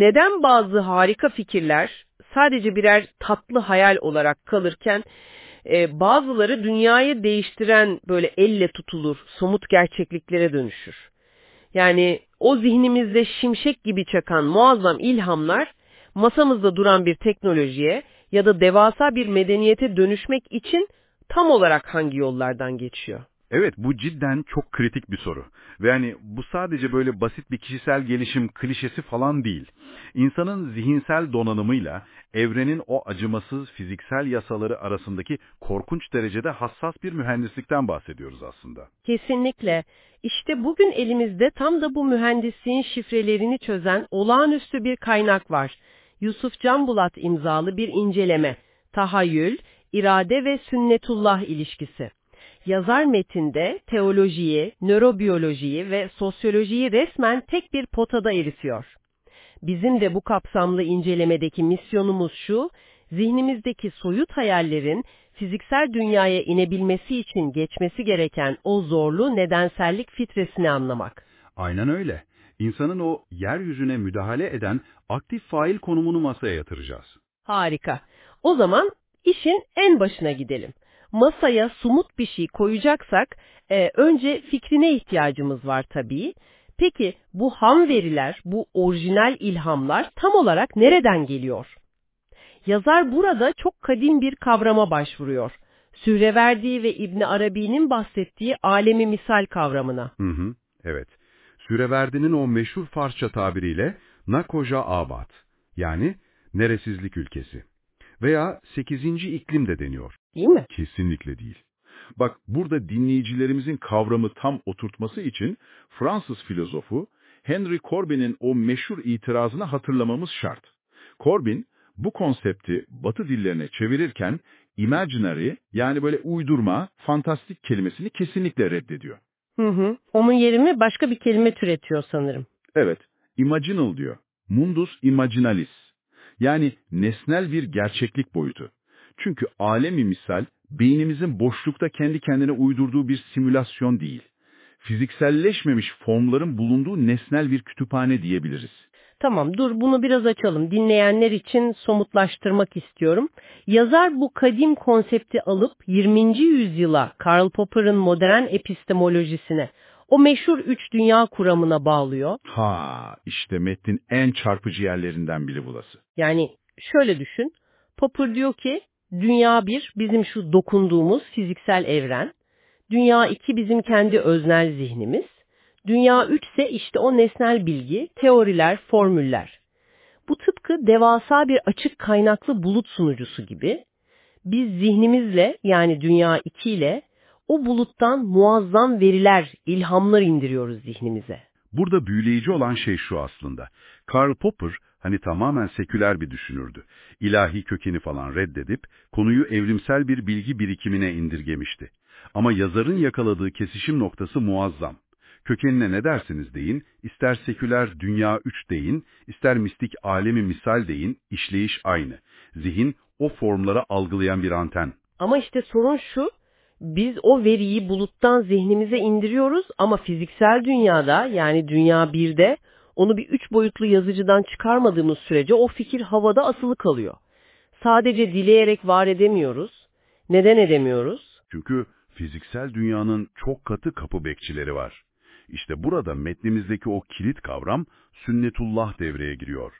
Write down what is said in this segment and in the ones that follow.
neden bazı harika fikirler sadece birer tatlı hayal olarak kalırken e, bazıları dünyayı değiştiren böyle elle tutulur somut gerçekliklere dönüşür. Yani o zihnimizde şimşek gibi çakan muazzam ilhamlar masamızda duran bir teknolojiye ya da devasa bir medeniyete dönüşmek için tam olarak hangi yollardan geçiyor? Evet bu cidden çok kritik bir soru. Ve hani bu sadece böyle basit bir kişisel gelişim klişesi falan değil. İnsanın zihinsel donanımıyla evrenin o acımasız fiziksel yasaları arasındaki korkunç derecede hassas bir mühendislikten bahsediyoruz aslında. Kesinlikle. İşte bugün elimizde tam da bu mühendisliğin şifrelerini çözen olağanüstü bir kaynak var. Yusuf Canbulat imzalı bir inceleme. Tahayyül, irade ve sünnetullah ilişkisi. Yazar metinde teolojiyi, nörobiyolojiyi ve sosyolojiyi resmen tek bir potada eritiyor. Bizim de bu kapsamlı incelemedeki misyonumuz şu, zihnimizdeki soyut hayallerin fiziksel dünyaya inebilmesi için geçmesi gereken o zorlu nedensellik fitresini anlamak. Aynen öyle. İnsanın o yeryüzüne müdahale eden aktif fail konumunu masaya yatıracağız. Harika. O zaman işin en başına gidelim. Masaya sumut bir şey koyacaksak e, önce fikrine ihtiyacımız var tabii. Peki bu ham veriler, bu orijinal ilhamlar tam olarak nereden geliyor? Yazar burada çok kadim bir kavrama başvuruyor. Süreverdi ve İbn Arabi'nin bahsettiği alemi misal kavramına. Hı hı, evet. Süreverdi'nin o meşhur Farsça tabiriyle Nakoja Abad, yani neresizlik ülkesi. Veya 8. iklim de deniyor. Değil mi? Kesinlikle değil. Bak burada dinleyicilerimizin kavramı tam oturtması için Fransız filozofu Henry Corbin'in o meşhur itirazını hatırlamamız şart. Corbin bu konsepti Batı dillerine çevirirken imaginary yani böyle uydurma, fantastik kelimesini kesinlikle reddediyor. Hı hı. Onun yerine başka bir kelime türetiyor sanırım. Evet, imaginal diyor. Mundus imaginalis. Yani nesnel bir gerçeklik boyutu. Çünkü alemi misal, beynimizin boşlukta kendi kendine uydurduğu bir simülasyon değil. Fizikselleşmemiş formların bulunduğu nesnel bir kütüphane diyebiliriz. Tamam dur bunu biraz açalım. Dinleyenler için somutlaştırmak istiyorum. Yazar bu kadim konsepti alıp 20. yüzyıla Karl Popper'ın modern epistemolojisine, o meşhur üç dünya kuramına bağlıyor. Ha, işte metnin en çarpıcı yerlerinden biri burası. Yani şöyle düşün. Popper diyor ki dünya bir bizim şu dokunduğumuz fiziksel evren. Dünya iki bizim kendi öznel zihnimiz. Dünya üç ise işte o nesnel bilgi, teoriler, formüller. Bu tıpkı devasa bir açık kaynaklı bulut sunucusu gibi. Biz zihnimizle yani dünya iki ile o buluttan muazzam veriler, ilhamlar indiriyoruz zihnimize. Burada büyüleyici olan şey şu aslında. Karl Popper hani tamamen seküler bir düşünürdü. İlahi kökeni falan reddedip konuyu evrimsel bir bilgi birikimine indirgemişti. Ama yazarın yakaladığı kesişim noktası muazzam. Kökenine ne dersiniz deyin, ister seküler dünya üç deyin, ister mistik alemi misal deyin, işleyiş aynı. Zihin o formları algılayan bir anten. Ama işte sorun şu, biz o veriyi buluttan zihnimize indiriyoruz ama fiziksel dünyada yani dünya birde onu bir üç boyutlu yazıcıdan çıkarmadığımız sürece o fikir havada asılı kalıyor. Sadece dileyerek var edemiyoruz. Neden edemiyoruz? Çünkü fiziksel dünyanın çok katı kapı bekçileri var. İşte burada metnimizdeki o kilit kavram sünnetullah devreye giriyor.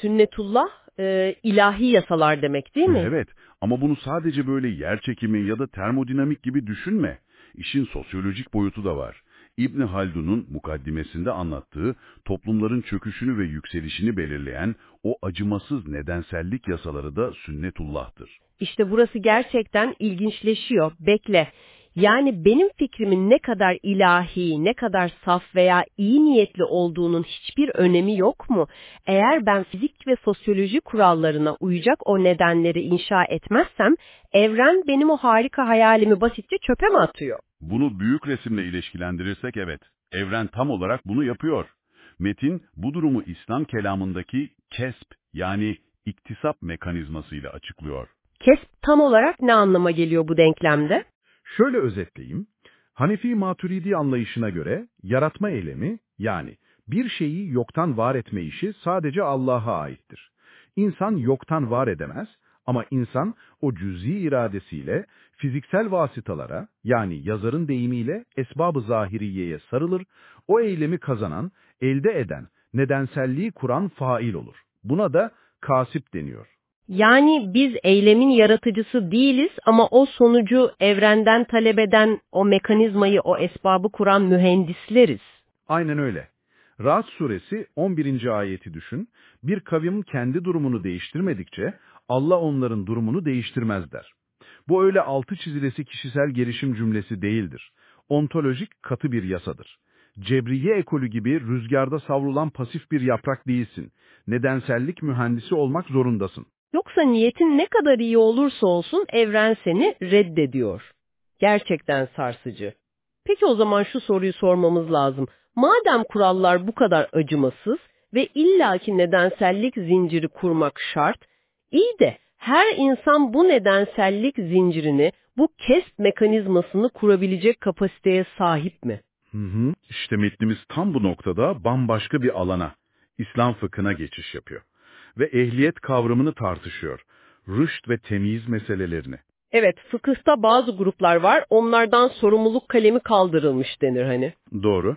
Sünnetullah e, ilahi yasalar demek değil mi? Evet ama bunu sadece böyle yer çekimi ya da termodinamik gibi düşünme. İşin sosyolojik boyutu da var. İbni Haldun'un mukaddimesinde anlattığı toplumların çöküşünü ve yükselişini belirleyen o acımasız nedensellik yasaları da sünnetullah'tır. İşte burası gerçekten ilginçleşiyor. Bekle. Yani benim fikrimin ne kadar ilahi, ne kadar saf veya iyi niyetli olduğunun hiçbir önemi yok mu? Eğer ben fizik ve sosyoloji kurallarına uyacak o nedenleri inşa etmezsem, evren benim o harika hayalimi basitçe çöpe mi atıyor? Bunu büyük resimle ilişkilendirirsek evet, evren tam olarak bunu yapıyor. Metin bu durumu İslam kelamındaki kesp yani iktisap mekanizmasıyla açıklıyor. Kesp tam olarak ne anlama geliyor bu denklemde? Şöyle özetleyeyim. Hanefi Maturidi anlayışına göre yaratma eylemi yani Bir şeyi yoktan var etme işi sadece Allah'a aittir. İnsan yoktan var edemez ama insan o cüz'i iradesiyle fiziksel vasıtalara yani yazarın deyimiyle esbab-ı zahiriyeye sarılır, o eylemi kazanan, elde eden, nedenselliği kuran fail olur. Buna da kasip deniyor. Yani biz eylemin yaratıcısı değiliz ama o sonucu evrenden talep eden o mekanizmayı, o esbabı kuran mühendisleriz. Aynen öyle. Ra'd suresi 11. ayeti düşün. Bir kavim kendi durumunu değiştirmedikçe Allah onların durumunu değiştirmez der. Bu öyle altı çizilesi kişisel gelişim cümlesi değildir. Ontolojik katı bir yasadır. Cebriye ekolü gibi rüzgarda savrulan pasif bir yaprak değilsin. Nedensellik mühendisi olmak zorundasın. Yoksa niyetin ne kadar iyi olursa olsun evren seni reddediyor. Gerçekten sarsıcı. Peki o zaman şu soruyu sormamız lazım. Madem kurallar bu kadar acımasız ve illaki nedensellik zinciri kurmak şart, iyi de her insan bu nedensellik zincirini, bu kesp mekanizmasını kurabilecek kapasiteye sahip mi? Hı hı. İşte metnimiz tam bu noktada bambaşka bir alana, İslam fıkhına geçiş yapıyor. Ve ehliyet kavramını tartışıyor. Rüşt ve temyiz meselelerini. Evet, fıkıhta bazı gruplar var, onlardan sorumluluk kalemi kaldırılmış denir hani. Doğru.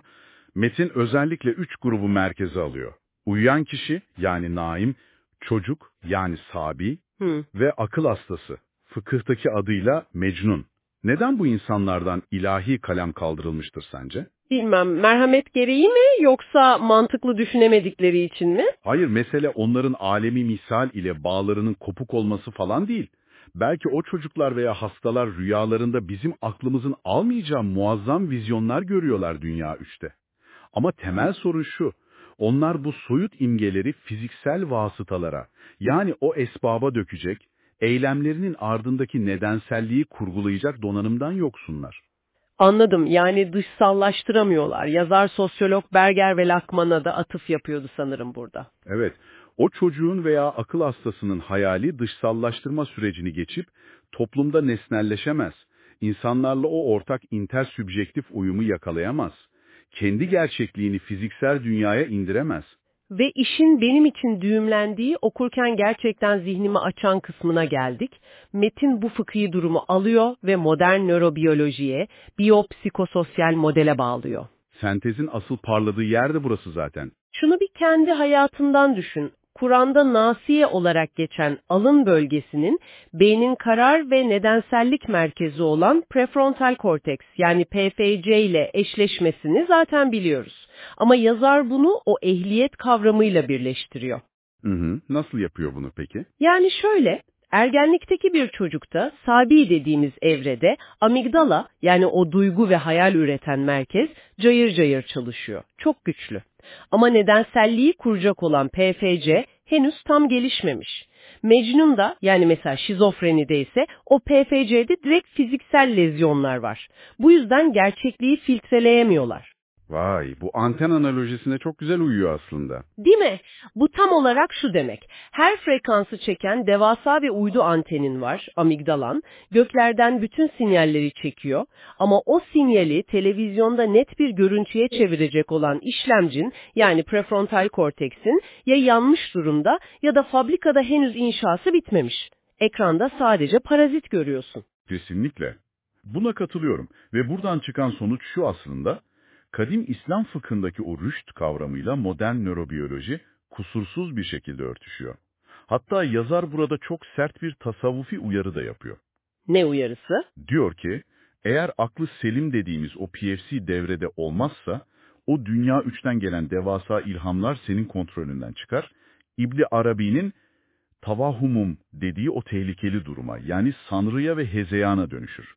Metin özellikle üç grubu merkeze alıyor. Uyuyan kişi yani naim, çocuk yani sabi Hı. ve akıl hastası. Fıkıhtaki adıyla Mecnun. Neden bu insanlardan ilahi kalem kaldırılmıştır sence? Bilmem, merhamet gereği mi yoksa mantıklı düşünemedikleri için mi? Hayır, mesele onların alemi misal ile bağlarının kopuk olması falan değil. Belki o çocuklar veya hastalar rüyalarında bizim aklımızın almayacağı muazzam vizyonlar görüyorlar Dünya 3'te. Ama temel sorun şu, onlar bu soyut imgeleri fiziksel vasıtalara, yani o esbaba dökecek, eylemlerinin ardındaki nedenselliği kurgulayacak donanımdan yoksunlar. Anladım, yani dışsallaştıramıyorlar. Yazar sosyolog Berger ve Lakman'a da atıf yapıyordu sanırım burada. Evet, o çocuğun veya akıl hastasının hayali dışsallaştırma sürecini geçip toplumda nesnelleşemez, insanlarla o ortak intersübjektif uyumu yakalayamaz, kendi gerçekliğini fiziksel dünyaya indiremez. Ve işin benim için düğümlendiği okurken gerçekten zihnimi açan kısmına geldik. Metin bu fıkhi durumu alıyor ve modern nörobiyolojiye, biyopsikososyal modele bağlıyor. Sentezin asıl parladığı yer de burası zaten. Şunu bir kendi hayatından düşün. Kur'an'da nasiye olarak geçen alın bölgesinin beynin karar ve nedensellik merkezi olan prefrontal korteks yani PFC ile eşleşmesini zaten biliyoruz. Ama yazar bunu o ehliyet kavramıyla birleştiriyor. Hı hı. Nasıl yapıyor bunu peki? Yani şöyle, ergenlikteki bir çocukta sabi dediğimiz evrede amigdala yani o duygu ve hayal üreten merkez cayır cayır çalışıyor. Çok güçlü. Ama nedenselliği kuracak olan PFC henüz tam gelişmemiş. Mecnun'da yani mesela şizofrenide ise o PFC'de direkt fiziksel lezyonlar var. Bu yüzden gerçekliği filtreleyemiyorlar. Vay, bu anten analojisine çok güzel uyuyor aslında. Değil mi? Bu tam olarak şu demek. Her frekansı çeken devasa bir uydu antenin var, amigdalan. Göklerden bütün sinyalleri çekiyor. Ama o sinyali televizyonda net bir görüntüye çevirecek olan işlemcin, yani prefrontal korteksin ya yanmış durumda ya da fabrikada henüz inşası bitmemiş. Ekranda sadece parazit görüyorsun. Kesinlikle. Buna katılıyorum ve buradan çıkan sonuç şu aslında, kadim İslam fıkhındaki o rüşt kavramıyla modern nörobiyoloji kusursuz bir şekilde örtüşüyor. Hatta yazar burada çok sert bir tasavvufi uyarı da yapıyor. Ne uyarısı? Diyor ki, eğer aklı selim dediğimiz o PFC devrede olmazsa, o dünya üçten gelen devasa ilhamlar senin kontrolünden çıkar. İbni Arabi'nin tavahumum dediği o tehlikeli duruma, yani sanrıya ve hezeyana dönüşür.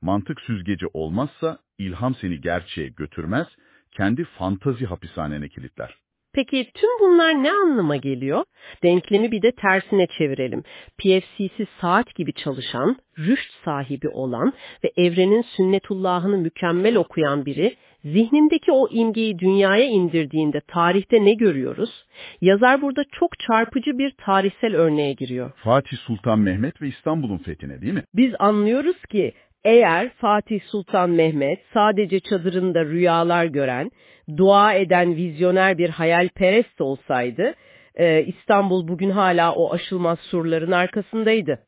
Mantık süzgeci olmazsa ilham seni gerçeğe götürmez, kendi fantazi hapishanene kilitler. Peki tüm bunlar ne anlama geliyor? Denklemi bir de tersine çevirelim. PFC'si saat gibi çalışan, rüşt sahibi olan ve evrenin sünnetullahını mükemmel okuyan biri, zihnindeki o imgeyi dünyaya indirdiğinde tarihte ne görüyoruz? Yazar burada çok çarpıcı bir tarihsel örneğe giriyor. Fatih Sultan Mehmet ve İstanbul'un fethine değil mi? Biz anlıyoruz ki Eğer Fatih Sultan Mehmet sadece çadırında rüyalar gören, dua eden vizyoner bir hayalperest olsaydı, e, İstanbul bugün hala o aşılmaz surların arkasındaydı.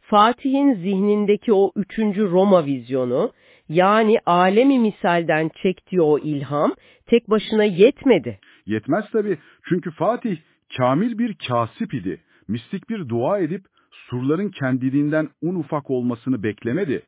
Fatih'in zihnindeki o üçüncü Roma vizyonu, yani alemi misalden çektiği o ilham tek başına yetmedi. Yetmez tabii çünkü Fatih kamil bir kasip idi. Mistik bir dua edip surların kendiliğinden un ufak olmasını beklemedi.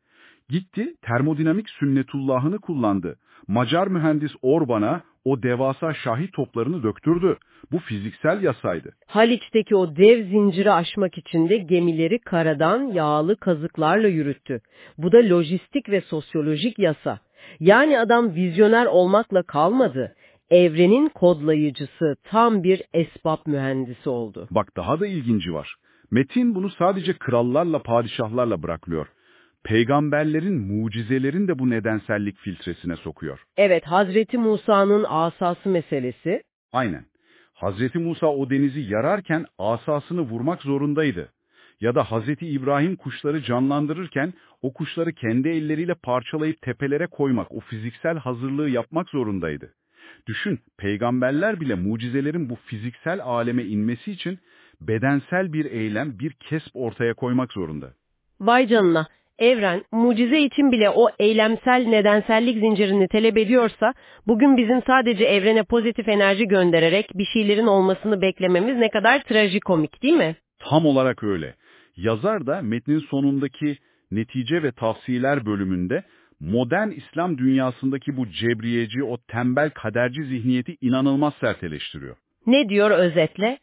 Gitti termodinamik sünnetullahını kullandı. Macar mühendis Orban'a o devasa şahi toplarını döktürdü. Bu fiziksel yasaydı. Haliç'teki o dev zinciri aşmak için de gemileri karadan yağlı kazıklarla yürüttü. Bu da lojistik ve sosyolojik yasa. Yani adam vizyoner olmakla kalmadı. Evrenin kodlayıcısı tam bir esbab mühendisi oldu. Bak daha da ilginci var. Metin bunu sadece krallarla, padişahlarla bıraklıyor. Peygamberlerin, mucizelerin de bu nedensellik filtresine sokuyor. Evet, Hazreti Musa'nın asası meselesi. Aynen. Hazreti Musa o denizi yararken asasını vurmak zorundaydı. Ya da Hazreti İbrahim kuşları canlandırırken o kuşları kendi elleriyle parçalayıp tepelere koymak, o fiziksel hazırlığı yapmak zorundaydı. Düşün, peygamberler bile mucizelerin bu fiziksel aleme inmesi için bedensel bir eylem, bir kesp ortaya koymak zorunda. Vay canına! Evren, mucize için bile o eylemsel nedensellik zincirini talep ediyorsa, bugün bizim sadece evrene pozitif enerji göndererek bir şeylerin olmasını beklememiz ne kadar trajikomik değil mi? Tam olarak öyle. Yazar da metnin sonundaki netice ve tavsiyeler bölümünde modern İslam dünyasındaki bu cebriyeci, o tembel kaderci zihniyeti inanılmaz sert eleştiriyor. Ne diyor özetle?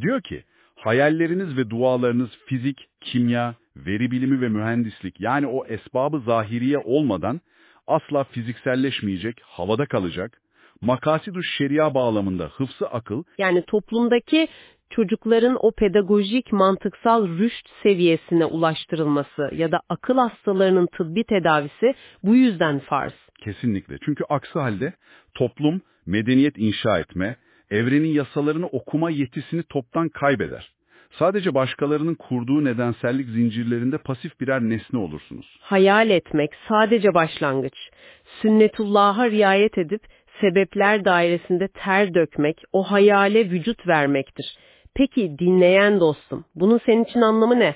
Diyor ki, hayalleriniz ve dualarınız fizik, kimya, veri bilimi ve mühendislik yani o esbabı zahiriye olmadan asla fizikselleşmeyecek, havada kalacak, makasidu şeria bağlamında hıfsı akıl Yani toplumdaki çocukların o pedagojik mantıksal rüşt seviyesine ulaştırılması ya da akıl hastalarının tıbbi tedavisi bu yüzden farz. kesinlikle. Çünkü aksi halde toplum medeniyet inşa etme, evrenin yasalarını okuma yetisini toptan kaybeder. Sadece başkalarının kurduğu nedensellik zincirlerinde pasif birer nesne olursunuz. Hayal etmek sadece başlangıç. Sünnetullah'a riayet edip sebepler dairesinde ter dökmek, o hayale vücut vermektir. Peki dinleyen dostum, bunun senin için anlamı ne?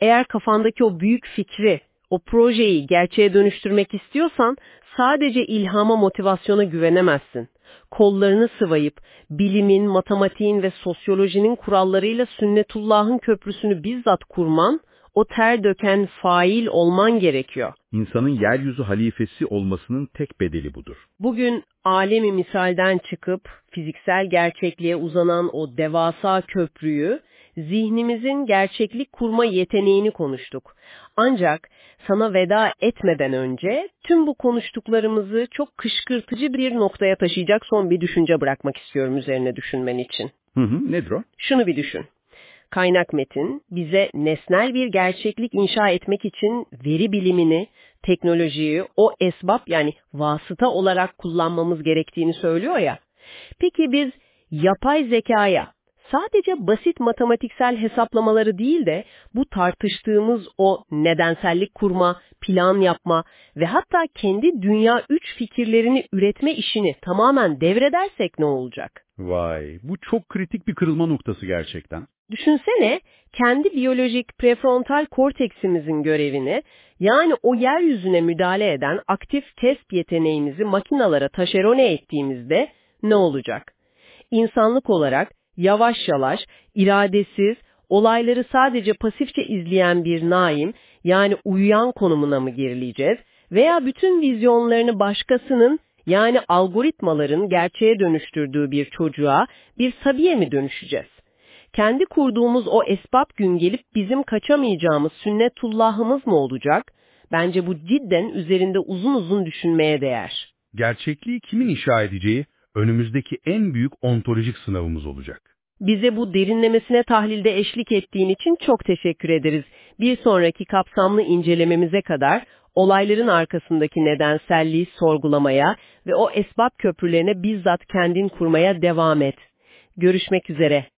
Eğer kafandaki o büyük fikri, o projeyi gerçeğe dönüştürmek istiyorsan sadece ilhama motivasyona güvenemezsin. Kollarını sıvayıp bilimin, matematiğin ve sosyolojinin kurallarıyla sünnetullahın köprüsünü bizzat kurman, o ter döken fail olman gerekiyor. İnsanın yeryüzü halifesi olmasının tek bedeli budur. Bugün alemi misalden çıkıp fiziksel gerçekliğe uzanan o devasa köprüyü, zihnimizin gerçeklik kurma yeteneğini konuştuk. Ancak sana veda etmeden önce tüm bu konuştuklarımızı çok kışkırtıcı bir noktaya taşıyacak son bir düşünce bırakmak istiyorum üzerine düşünmen için. Hı hı, nedir o? Şunu bir düşün. Kaynak metin bize nesnel bir gerçeklik inşa etmek için veri bilimini, teknolojiyi o esbab yani vasıta olarak kullanmamız gerektiğini söylüyor ya. Peki biz yapay zekaya sadece basit matematiksel hesaplamaları değil de bu tartıştığımız o nedensellik kurma, plan yapma ve hatta kendi dünya üç fikirlerini üretme işini tamamen devredersek ne olacak? Vay, bu çok kritik bir kırılma noktası gerçekten. Düşünsene kendi biyolojik prefrontal korteksimizin görevini yani o yeryüzüne müdahale eden aktif kesp yeteneğimizi makinalara taşerone ettiğimizde ne olacak? İnsanlık olarak yavaş yavaş, iradesiz, olayları sadece pasifçe izleyen bir naim yani uyuyan konumuna mı gerileyeceğiz veya bütün vizyonlarını başkasının yani algoritmaların gerçeğe dönüştürdüğü bir çocuğa, bir sabiye mi dönüşeceğiz? kendi kurduğumuz o esbab gün gelip bizim kaçamayacağımız sünnetullahımız mı olacak? Bence bu cidden üzerinde uzun uzun düşünmeye değer. Gerçekliği kimin inşa edeceği önümüzdeki en büyük ontolojik sınavımız olacak. Bize bu derinlemesine tahlilde eşlik ettiğin için çok teşekkür ederiz. Bir sonraki kapsamlı incelememize kadar olayların arkasındaki nedenselliği sorgulamaya ve o esbab köprülerine bizzat kendin kurmaya devam et. Görüşmek üzere.